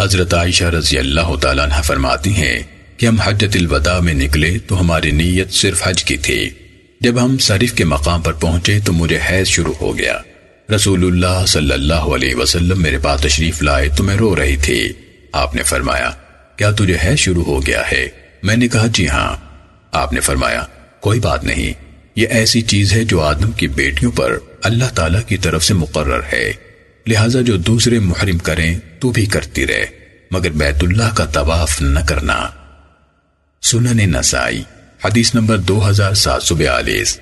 حضرت عائشہ رضی اللہ تعالیٰ عنہ فرماتی ہیں کہ ہم حجت الوداع میں نکلے تو ہماری نیت صرف حج کی تھی۔ جب ہم صرف کے مقام پر پہنچے تو مجھے حیض شروع ہو گیا۔ رسول اللہ صلی اللہ علیہ وسلم میرے پاس تشریف لائے تو میں رو رہی تھی۔ آپ نے فرمایا، کیا تجھے حیض شروع ہو گیا ہے؟ میں نے کہا جی ہاں۔ آپ نے فرمایا، کوئی بات نہیں۔ یہ ایسی چیز ہے جو آدم کی بیٹیوں پر اللہ تعالیٰ کی طرف سے مقرر ہے۔ لہٰذا جو دوسرے محرم کریں تو بھی کرتی رہے، مگر بیت اللہ کا طواف نہ کرنا۔ سنن نسائی، حدیث نمبر دو ہزار سات سو بیالیس۔